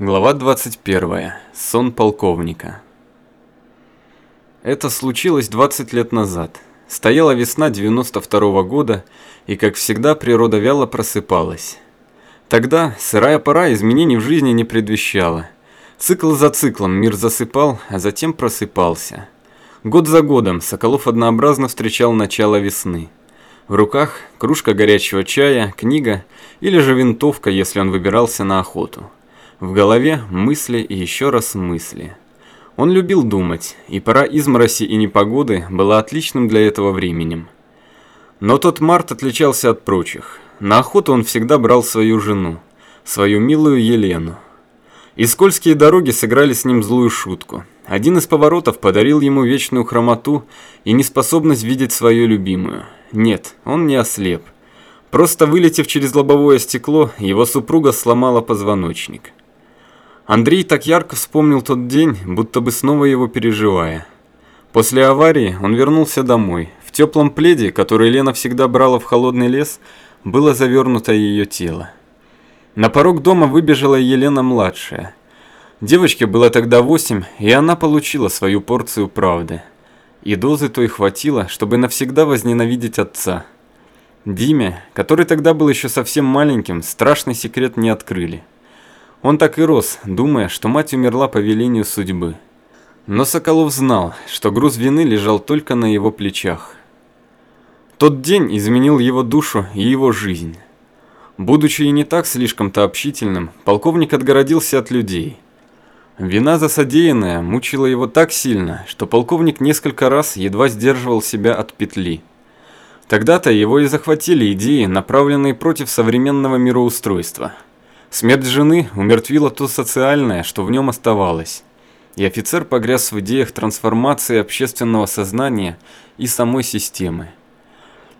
Глава 21. Сон полковника. Это случилось 20 лет назад. Стояла весна 92 -го года, и, как всегда, природа вяло просыпалась. Тогда сырая пора изменений в жизни не предвещала. Цикл за циклом мир засыпал, а затем просыпался. Год за годом Соколов однообразно встречал начало весны. В руках кружка горячего чая, книга или же винтовка, если он выбирался на охоту. В голове мысли и еще раз мысли. Он любил думать, и пора измороси и непогоды была отличным для этого временем. Но тот март отличался от прочих. На охоту он всегда брал свою жену, свою милую Елену. И скользкие дороги сыграли с ним злую шутку. Один из поворотов подарил ему вечную хромоту и неспособность видеть свою любимую. Нет, он не ослеп. Просто вылетев через лобовое стекло, его супруга сломала позвоночник. Андрей так ярко вспомнил тот день, будто бы снова его переживая. После аварии он вернулся домой. В теплом пледе, который Лена всегда брала в холодный лес, было завернуто ее тело. На порог дома выбежала Елена-младшая. Девочке было тогда восемь, и она получила свою порцию правды. И дозы той хватило, чтобы навсегда возненавидеть отца. Диме, который тогда был еще совсем маленьким, страшный секрет не открыли. Он так и рос, думая, что мать умерла по велению судьбы. Но Соколов знал, что груз вины лежал только на его плечах. Тот день изменил его душу и его жизнь. Будучи и не так слишком-то общительным, полковник отгородился от людей. Вина за содеянное мучила его так сильно, что полковник несколько раз едва сдерживал себя от петли. Тогда-то его и захватили идеи, направленные против современного мироустройства – Смерть жены умертвила то социальное, что в нем оставалось. И офицер погряз в идеях трансформации общественного сознания и самой системы.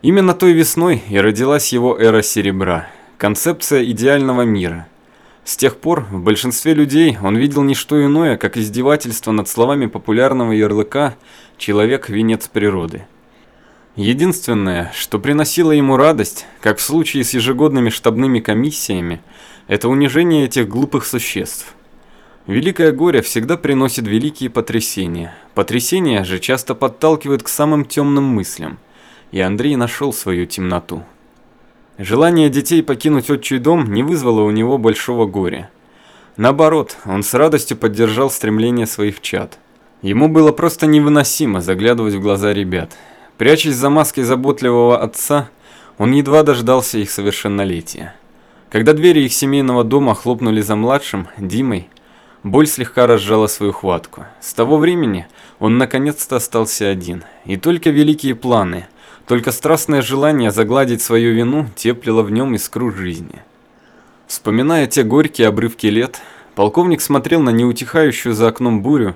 Именно той весной и родилась его эра серебра, концепция идеального мира. С тех пор в большинстве людей он видел не что иное, как издевательство над словами популярного ярлыка «человек – венец природы». Единственное, что приносило ему радость, как в случае с ежегодными штабными комиссиями – это унижение этих глупых существ. Великое горе всегда приносит великие потрясения. Потрясения же часто подталкивают к самым темным мыслям. И Андрей нашел свою темноту. Желание детей покинуть отчий дом не вызвало у него большого горя. Наоборот, он с радостью поддержал стремление своих чад. Ему было просто невыносимо заглядывать в глаза ребят. Прячась за маской заботливого отца, он едва дождался их совершеннолетия. Когда двери их семейного дома хлопнули за младшим, Димой, боль слегка разжала свою хватку. С того времени он наконец-то остался один. И только великие планы, только страстное желание загладить свою вину теплило в нем искру жизни. Вспоминая те горькие обрывки лет, полковник смотрел на неутихающую за окном бурю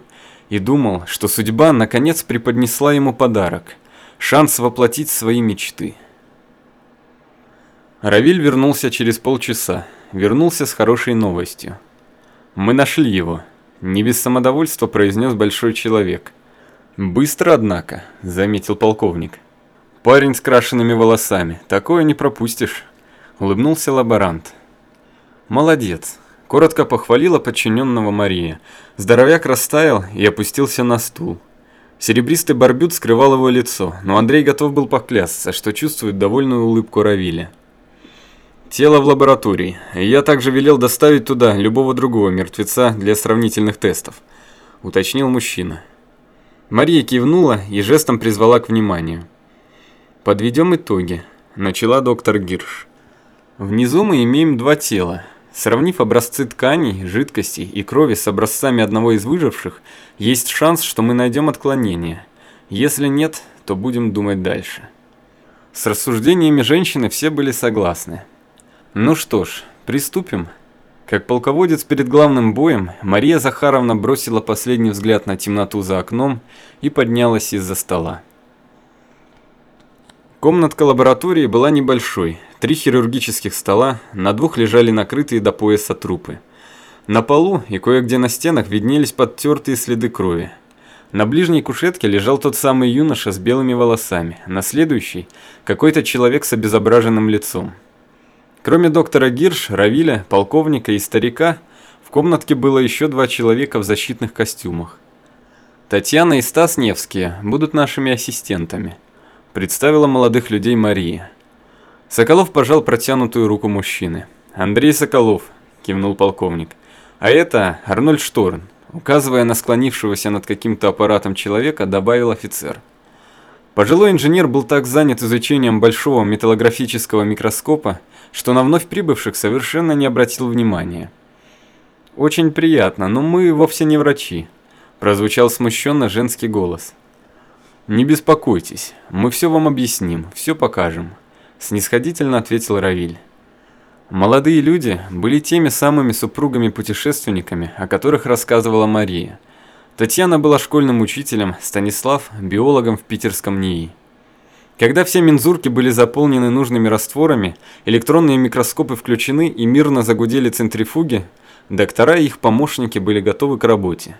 и думал, что судьба наконец преподнесла ему подарок – шанс воплотить свои мечты – Равиль вернулся через полчаса. Вернулся с хорошей новостью. «Мы нашли его», – не без самодовольства произнес большой человек. «Быстро, однако», – заметил полковник. «Парень с крашенными волосами, такое не пропустишь», – улыбнулся лаборант. «Молодец», – коротко похвалила подчиненного Мария. Здоровяк растаял и опустился на стул. Серебристый барбют скрывал его лицо, но Андрей готов был поклясться, что чувствует довольную улыбку Равиля. Тело в лаборатории. Я также велел доставить туда любого другого мертвеца для сравнительных тестов, уточнил мужчина. Мария кивнула и жестом призвала к вниманию. Подведем итоги, начала доктор Гирш. Внизу мы имеем два тела. Сравнив образцы тканей, жидкостей и крови с образцами одного из выживших, есть шанс, что мы найдем отклонение. Если нет, то будем думать дальше. С рассуждениями женщины все были согласны. Ну что ж, приступим. Как полководец перед главным боем, Мария Захаровна бросила последний взгляд на темноту за окном и поднялась из-за стола. Комнатка лаборатории была небольшой. Три хирургических стола, на двух лежали накрытые до пояса трупы. На полу и кое-где на стенах виднелись подтертые следы крови. На ближней кушетке лежал тот самый юноша с белыми волосами, на следующей – какой-то человек с обезображенным лицом. Кроме доктора Гирш, Равиля, полковника и старика, В комнатке было еще два человека в защитных костюмах. Татьяна и Стас Невские будут нашими ассистентами, представила молодых людей Мария. Соколов пожал протянутую руку мужчины. Андрей Соколов, кивнул полковник. А это Арнольд Шторн, указывая на склонившегося над каким-то аппаратом человека, добавил офицер. Пожилой инженер был так занят изучением большого металлографического микроскопа, что на вновь прибывших совершенно не обратил внимания. «Очень приятно, но мы вовсе не врачи», – прозвучал смущенно женский голос. «Не беспокойтесь, мы все вам объясним, все покажем», – снисходительно ответил Равиль. Молодые люди были теми самыми супругами-путешественниками, о которых рассказывала Мария – Татьяна была школьным учителем, Станислав – биологом в питерском НИИ. Когда все мензурки были заполнены нужными растворами, электронные микроскопы включены и мирно загудели центрифуги, доктора и их помощники были готовы к работе.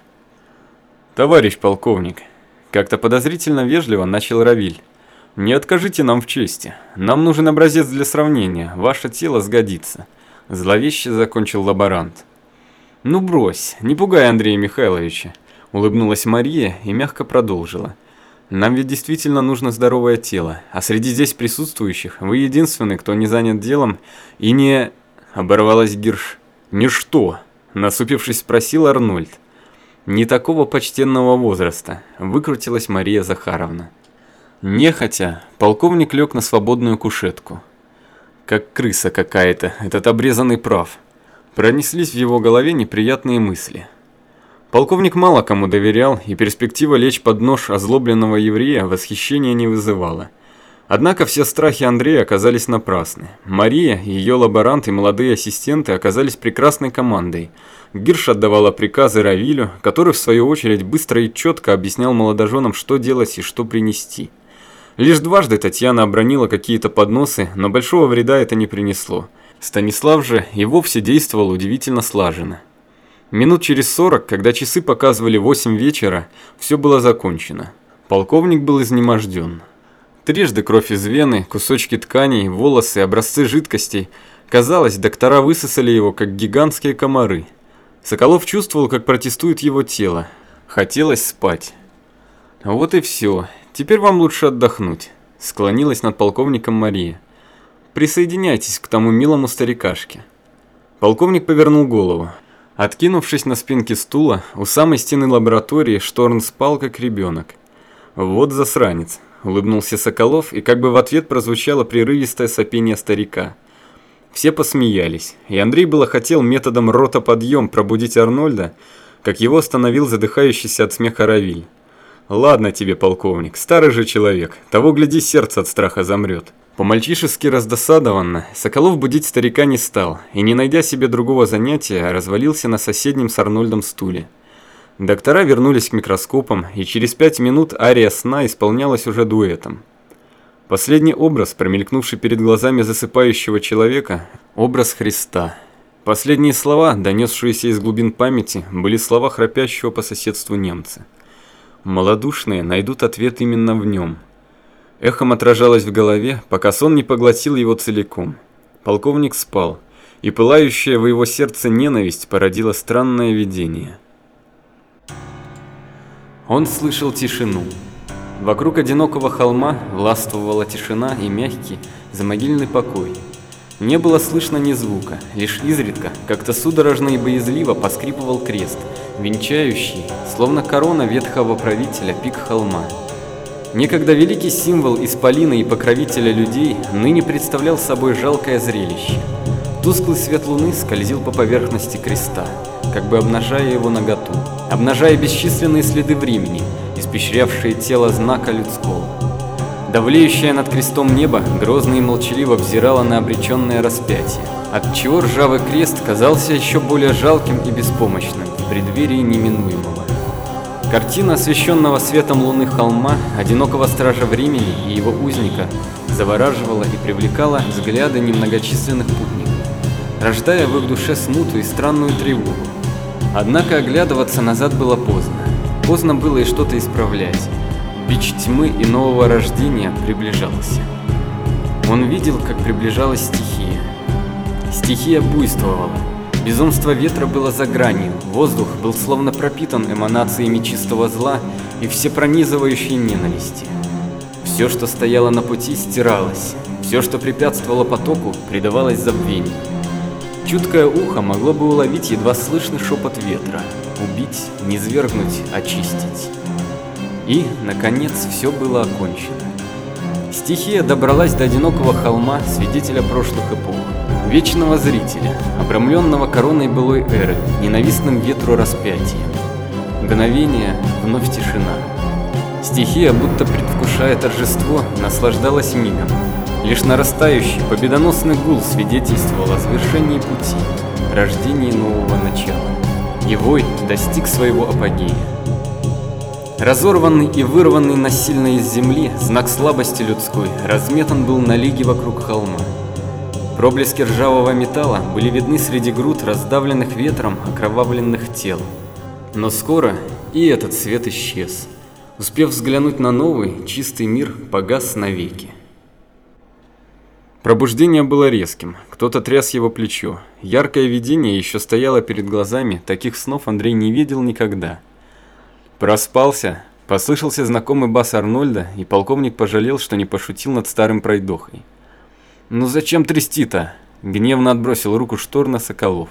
«Товарищ полковник», – как-то подозрительно вежливо начал Равиль, – «не откажите нам в чести. Нам нужен образец для сравнения, ваше тело сгодится», – зловеще закончил лаборант. «Ну брось, не пугай Андрея Михайловича. Улыбнулась Мария и мягко продолжила. Нам ведь действительно нужно здоровое тело, а среди здесь присутствующих вы единственный, кто не занят делом и не... Оборвалась Гирш. Ничто, насупившись, спросил Арнольд. Не такого почтенного возраста, выкрутилась Мария Захаровна. Нехотя, полковник лег на свободную кушетку. Как крыса какая-то, этот обрезанный прав. Пронеслись в его голове неприятные мысли. Полковник мало кому доверял, и перспектива лечь под нож озлобленного еврея восхищения не вызывала. Однако все страхи Андрея оказались напрасны. Мария, ее лаборант и молодые ассистенты оказались прекрасной командой. Гирш отдавала приказы Равилю, который в свою очередь быстро и четко объяснял молодоженам, что делать и что принести. Лишь дважды Татьяна обронила какие-то подносы, но большого вреда это не принесло. Станислав же и вовсе действовал удивительно слаженно. Минут через сорок, когда часы показывали восемь вечера, все было закончено. Полковник был изнеможден. Трижды кровь из вены, кусочки тканей, волосы, образцы жидкостей. Казалось, доктора высосали его, как гигантские комары. Соколов чувствовал, как протестует его тело. Хотелось спать. Вот и все. Теперь вам лучше отдохнуть. Склонилась над полковником Мария. Присоединяйтесь к тому милому старикашке. Полковник повернул голову. Откинувшись на спинке стула, у самой стены лаборатории Шторн спал как ребенок. «Вот засранец», – улыбнулся Соколов, и как бы в ответ прозвучало прерывистое сопение старика. Все посмеялись, и Андрей было хотел методом рота-подъем пробудить Арнольда, как его остановил задыхающийся от смеха Равиль. «Ладно тебе, полковник, старый же человек, того гляди сердце от страха замрет». По-мальчишески раздосадованно, Соколов будить старика не стал и, не найдя себе другого занятия, развалился на соседнем с Арнольдом стуле. Доктора вернулись к микроскопам, и через пять минут ария сна исполнялась уже дуэтом. Последний образ, промелькнувший перед глазами засыпающего человека, образ Христа. Последние слова, донесшиеся из глубин памяти, были слова храпящего по соседству немца. Молодушные найдут ответ именно в нем – Эхом отражалось в голове, пока сон не поглотил его целиком. Полковник спал, и пылающая в его сердце ненависть породила странное видение. Он слышал тишину. Вокруг одинокого холма властвовала тишина и мягкий, замогильный покой. Не было слышно ни звука, лишь изредка, как-то судорожно и боязливо поскрипывал крест, венчающий, словно корона ветхого правителя, пик холма. Некогда великий символ исполина и покровителя людей ныне представлял собой жалкое зрелище. Тусклый свет луны скользил по поверхности креста, как бы обнажая его наготу, обнажая бесчисленные следы времени, испещрявшие тело знака людского. Давлеющее над крестом небо грозно и молчаливо взирало на обреченное распятие, отчего ржавый крест казался еще более жалким и беспомощным в преддверии неминуемого. Картина освещенного светом луны холма, одинокого стража времени и его узника завораживала и привлекала взгляды немногочисленных путников, рождая в их душе смуту и странную тревогу. Однако оглядываться назад было поздно. Поздно было и что-то исправлять. Бич тьмы и нового рождения приближался. Он видел, как приближалась стихия. Стихия буйствовала, Безумство ветра было за гранью, воздух был словно пропитан эманациями чистого зла и всепронизывающей ненависти. Все, что стояло на пути, стиралось, все, что препятствовало потоку, предавалось забвению. Чуткое ухо могло бы уловить едва слышный шепот ветра, убить, не свергнуть, очистить. И, наконец, все было окончено. Стихия добралась до одинокого холма, свидетеля прошлых эпох, вечного зрителя, обрамленного короной былой эры, ненавистным ветру распятием. Мгновение, вновь тишина. Стихия, будто предвкушая торжество, наслаждалась мигом. Лишь нарастающий, победоносный гул свидетельствовал о завершении пути, рождении нового начала. Его достиг своего апогея. Разорванный и вырванный насильно из земли, знак слабости людской, разметан был на лиге вокруг холма. Проблески ржавого металла были видны среди груд раздавленных ветром окровавленных тел. Но скоро и этот свет исчез. Успев взглянуть на новый, чистый мир, погас навеки. Пробуждение было резким, кто-то тряс его плечо. Яркое видение еще стояло перед глазами, таких снов Андрей не видел никогда. Проспался, послышался знакомый бас Арнольда, и полковник пожалел, что не пошутил над старым пройдохой. «Ну зачем трясти-то?» – гневно отбросил руку Шторна Соколов.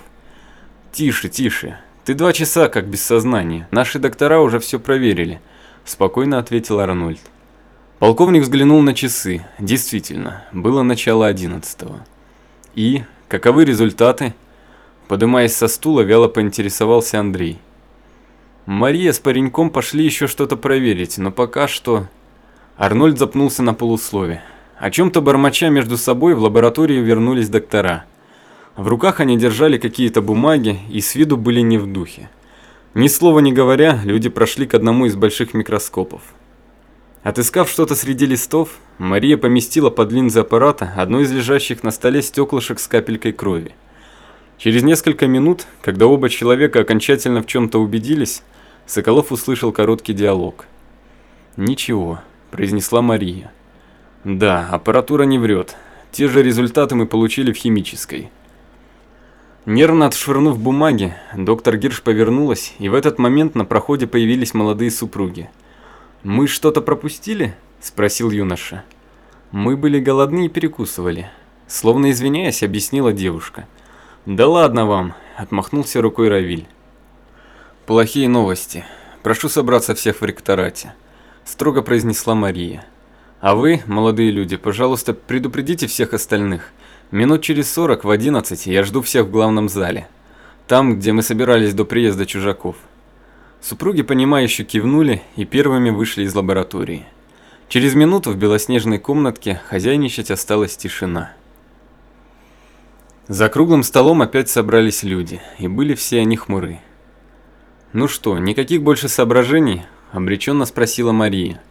«Тише, тише. Ты два часа как без сознания. Наши доктора уже все проверили», – спокойно ответил Арнольд. Полковник взглянул на часы. Действительно, было начало одиннадцатого. И каковы результаты? Подымаясь со стула, вяло поинтересовался Андрей. Мария с пареньком пошли еще что-то проверить, но пока что... Арнольд запнулся на полуслове. О чем-то бормоча между собой в лабораторию вернулись доктора. В руках они держали какие-то бумаги и с виду были не в духе. Ни слова не говоря, люди прошли к одному из больших микроскопов. Отыскав что-то среди листов, Мария поместила под линзы аппарата одно из лежащих на столе стеклышек с капелькой крови. Через несколько минут, когда оба человека окончательно в чем-то убедились, Соколов услышал короткий диалог. «Ничего», – произнесла Мария. «Да, аппаратура не врет. Те же результаты мы получили в химической». Нервно отшвырнув бумаги, доктор Гирш повернулась, и в этот момент на проходе появились молодые супруги – «Мы что-то пропустили?» – спросил юноша. «Мы были голодны и перекусывали», – словно извиняясь, объяснила девушка. «Да ладно вам», – отмахнулся рукой Равиль. «Плохие новости. Прошу собраться всех в ректорате», – строго произнесла Мария. «А вы, молодые люди, пожалуйста, предупредите всех остальных. Минут через сорок в одиннадцать я жду всех в главном зале. Там, где мы собирались до приезда чужаков». Супруги, понимающе кивнули и первыми вышли из лаборатории. Через минуту в белоснежной комнатке хозяйничать осталась тишина. За круглым столом опять собрались люди, и были все они хмуры. «Ну что, никаких больше соображений?» – обреченно спросила Мария.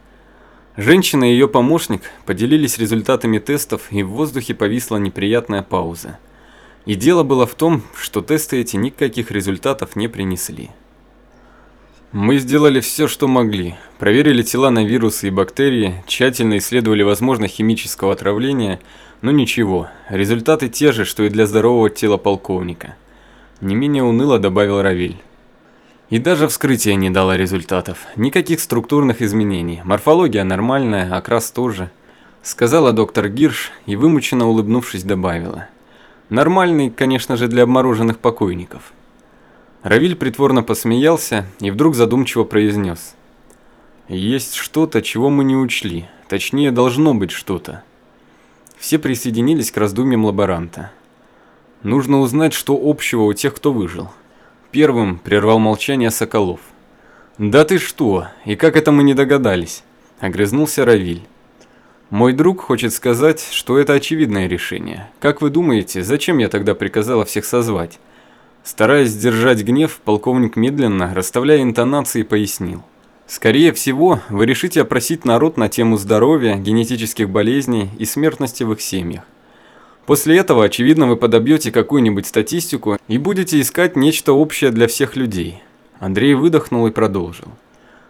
Женщина и ее помощник поделились результатами тестов, и в воздухе повисла неприятная пауза. И дело было в том, что тесты эти никаких результатов не принесли. Мы сделали все, что могли. Проверили тела на вирусы и бактерии, тщательно исследовали возможность химического отравления, но ничего, результаты те же, что и для здорового тела полковника. Не менее уныло добавил Равиль. И даже вскрытие не дало результатов. Никаких структурных изменений. Морфология нормальная, окрас тоже. Сказала доктор Гирш и вымученно улыбнувшись добавила. Нормальный, конечно же, для обмороженных покойников. Равиль притворно посмеялся и вдруг задумчиво произнес. «Есть что-то, чего мы не учли. Точнее, должно быть что-то». Все присоединились к раздумьям лаборанта. «Нужно узнать, что общего у тех, кто выжил». Первым прервал молчание Соколов. «Да ты что? И как это мы не догадались?» – огрызнулся Равиль. «Мой друг хочет сказать, что это очевидное решение. Как вы думаете, зачем я тогда приказала всех созвать?» Стараясь сдержать гнев, полковник медленно, расставляя интонации, пояснил. Скорее всего, вы решите опросить народ на тему здоровья, генетических болезней и смертности в их семьях. После этого, очевидно, вы подобьете какую-нибудь статистику и будете искать нечто общее для всех людей. Андрей выдохнул и продолжил.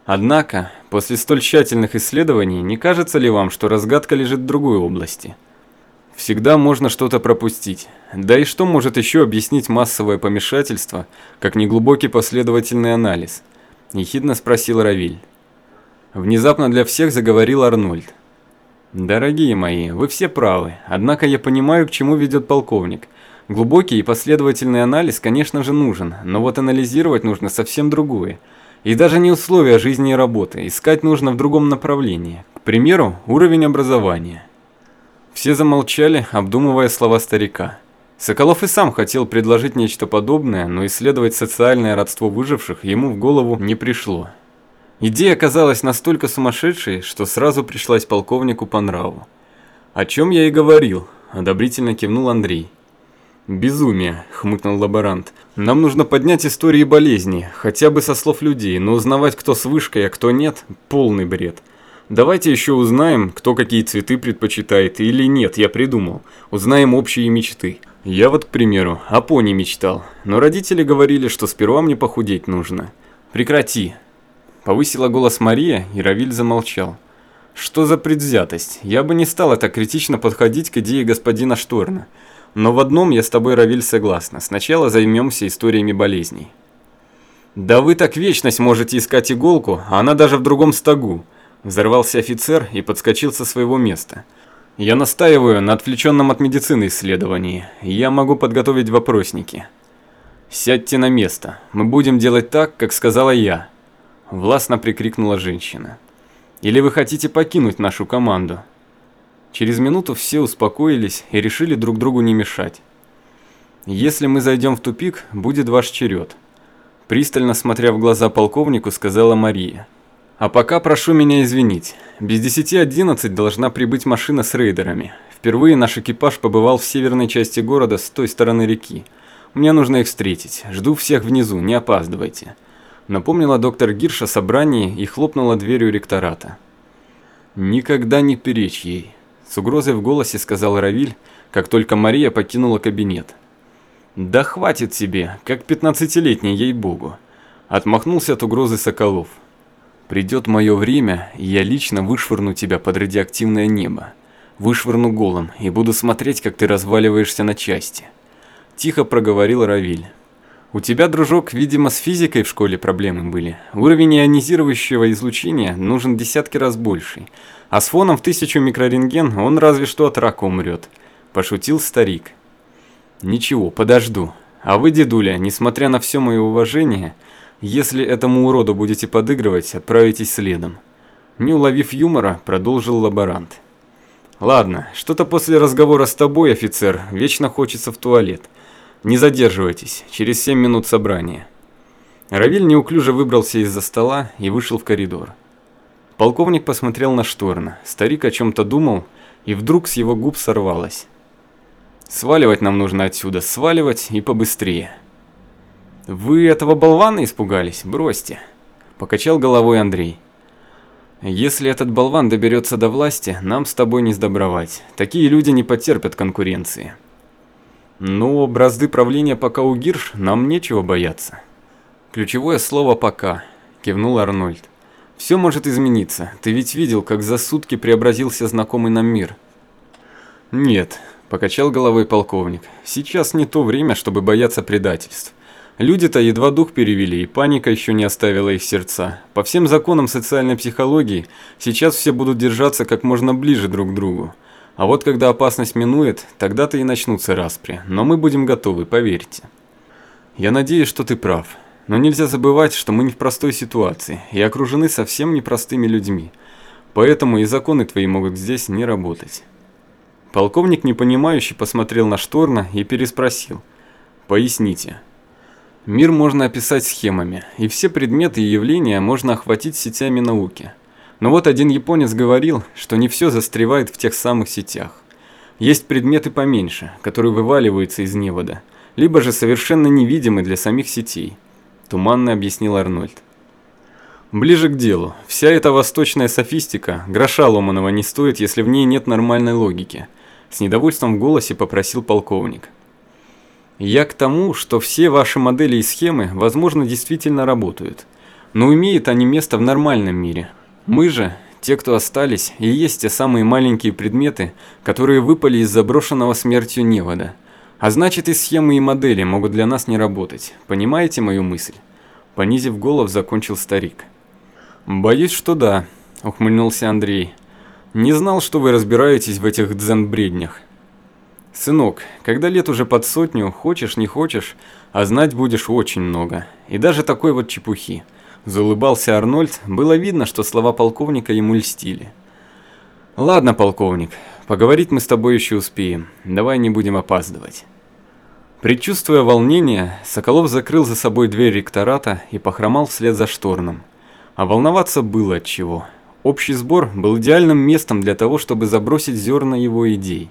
Однако, после столь тщательных исследований, не кажется ли вам, что разгадка лежит в другой области? Всегда можно что-то пропустить. Да и что может еще объяснить массовое помешательство, как неглубокий последовательный анализ? Ехидно спросил Равиль. Внезапно для всех заговорил Арнольд. «Дорогие мои, вы все правы, однако я понимаю, к чему ведет полковник. Глубокий и последовательный анализ, конечно же, нужен, но вот анализировать нужно совсем другое. И даже не условия жизни и работы, искать нужно в другом направлении. К примеру, уровень образования». Все замолчали, обдумывая слова старика. Соколов и сам хотел предложить нечто подобное, но исследовать социальное родство выживших ему в голову не пришло. Идея оказалась настолько сумасшедшей, что сразу пришлась полковнику по нраву. «О чем я и говорил», – одобрительно кивнул Андрей. «Безумие», – хмыкнул лаборант. «Нам нужно поднять истории болезни, хотя бы со слов людей, но узнавать, кто с вышкой, а кто нет – полный бред». Давайте еще узнаем, кто какие цветы предпочитает или нет, я придумал. Узнаем общие мечты. Я вот, к примеру, о пони мечтал, но родители говорили, что сперва мне похудеть нужно. Прекрати. Повысила голос Мария, и Равиль замолчал. Что за предвзятость? Я бы не стала так критично подходить к идее господина Шторна. Но в одном я с тобой, Равиль, согласна. Сначала займемся историями болезней. Да вы так вечность можете искать иголку, а она даже в другом стогу. Взорвался офицер и подскочил со своего места. «Я настаиваю на отвлеченном от медицины исследовании. Я могу подготовить вопросники». «Сядьте на место. Мы будем делать так, как сказала я», – властно прикрикнула женщина. «Или вы хотите покинуть нашу команду?» Через минуту все успокоились и решили друг другу не мешать. «Если мы зайдем в тупик, будет ваш черед», – пристально смотря в глаза полковнику, сказала Мария. А пока прошу меня извинить. Без 10.11 должна прибыть машина с рейдерами. Впервые наш экипаж побывал в северной части города с той стороны реки. Мне нужно их встретить. Жду всех внизу, не опаздывайте. Напомнила доктор Гирш о собрании и хлопнула дверью ректората. Никогда не перечь ей. С угрозой в голосе сказал Равиль, как только Мария покинула кабинет. Да хватит тебе, как пятнадцатилетний, ей-богу. Отмахнулся от угрозы Соколов. Придет мое время, и я лично вышвырну тебя под радиоактивное небо. Вышвырну голым и буду смотреть, как ты разваливаешься на части. Тихо проговорил Равиль. У тебя, дружок, видимо, с физикой в школе проблемы были. Уровень ионизирующего излучения нужен десятки раз больший. А с фоном в тысячу микрорентген он разве что от рака умрет. Пошутил старик. Ничего, подожду. А вы, дедуля, несмотря на все мое уважение, если этому уроду будете подыгрывать, отправитесь следом. Не уловив юмора, продолжил лаборант. Ладно, что-то после разговора с тобой, офицер, вечно хочется в туалет. Не задерживайтесь, через семь минут собрания. Равиль неуклюже выбрался из-за стола и вышел в коридор. Полковник посмотрел на Шторна. Старик о чем-то думал, и вдруг с его губ сорвалось. «Сваливать нам нужно отсюда, сваливать и побыстрее». «Вы этого болвана испугались? Бросьте!» Покачал головой Андрей. «Если этот болван доберется до власти, нам с тобой не сдобровать. Такие люди не потерпят конкуренции». «Но бразды правления пока у Гирш, нам нечего бояться». «Ключевое слово «пока», – кивнул Арнольд. «Все может измениться. Ты ведь видел, как за сутки преобразился знакомый нам мир». «Нет», – покачал головой полковник. «Сейчас не то время, чтобы бояться предательств. Люди-то едва дух перевели, и паника еще не оставила их сердца. По всем законам социальной психологии, сейчас все будут держаться как можно ближе друг к другу. А вот когда опасность минует, тогда-то и начнутся распри. Но мы будем готовы, поверьте. Я надеюсь, что ты прав. Но нельзя забывать, что мы не в простой ситуации и окружены совсем непростыми людьми. Поэтому и законы твои могут здесь не работать. Полковник непонимающе посмотрел на Шторна и переспросил. «Поясните». Мир можно описать схемами, и все предметы и явления можно охватить сетями науки. Но вот один японец говорил, что не все застревает в тех самых сетях. Есть предметы поменьше, которые вываливаются из невода, либо же совершенно невидимы для самих сетей, туманно объяснил Арнольд. Ближе к делу. Вся эта восточная софистика гроша ломаного не стоит, если в ней нет нормальной логики. С недовольством в голосе попросил полковник. Я к тому, что все ваши модели и схемы, возможно, действительно работают. Но имеют они место в нормальном мире. Мы же, те, кто остались, и есть те самые маленькие предметы, которые выпали из заброшенного смертью невода. А значит и схемы и модели могут для нас не работать. Понимаете мою мысль? Понизив голос, закончил старик. Боюсь, что да, ухмыльнулся Андрей. Не знал, что вы разбираетесь в этих дзен-бреднях. Сынок, когда лет уже под сотню, хочешь не хочешь, а знать будешь очень много. И даже такой вот чепухи. Заулыбался Арнольд, было видно, что слова полковника ему льстили. «Ладно, полковник, поговорить мы с тобой еще успеем, давай не будем опаздывать». Предчувствуя волнение, Соколов закрыл за собой дверь ректората и похромал вслед за Шторном. А волноваться было от чего. Общий сбор был идеальным местом для того, чтобы забросить зерна его идей.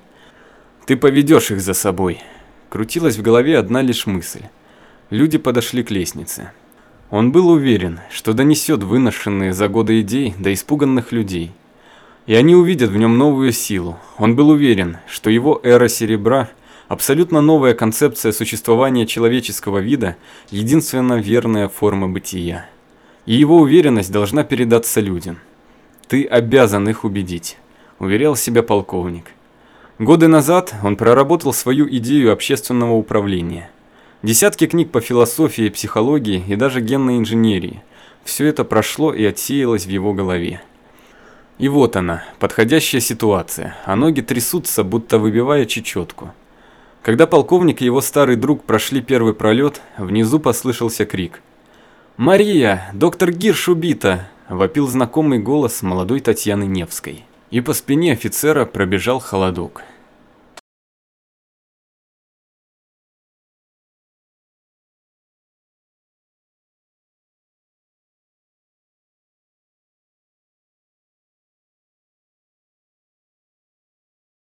«Ты поведешь их за собой», – крутилась в голове одна лишь мысль. Люди подошли к лестнице. Он был уверен, что донесет выношенные за годы идей до испуганных людей. И они увидят в нем новую силу. Он был уверен, что его эра серебра, абсолютно новая концепция существования человеческого вида, единственно верная форма бытия. И его уверенность должна передаться людям. «Ты обязан их убедить», – уверял себя полковник. Годы назад он проработал свою идею общественного управления – Десятки книг по философии, психологии и даже генной инженерии. Все это прошло и отсеялось в его голове. И вот она, подходящая ситуация, а ноги трясутся, будто выбивая чечетку. Когда полковник и его старый друг прошли первый пролет, внизу послышался крик. «Мария! Доктор Гирш убита!» – вопил знакомый голос молодой Татьяны Невской. И по спине офицера пробежал холодок.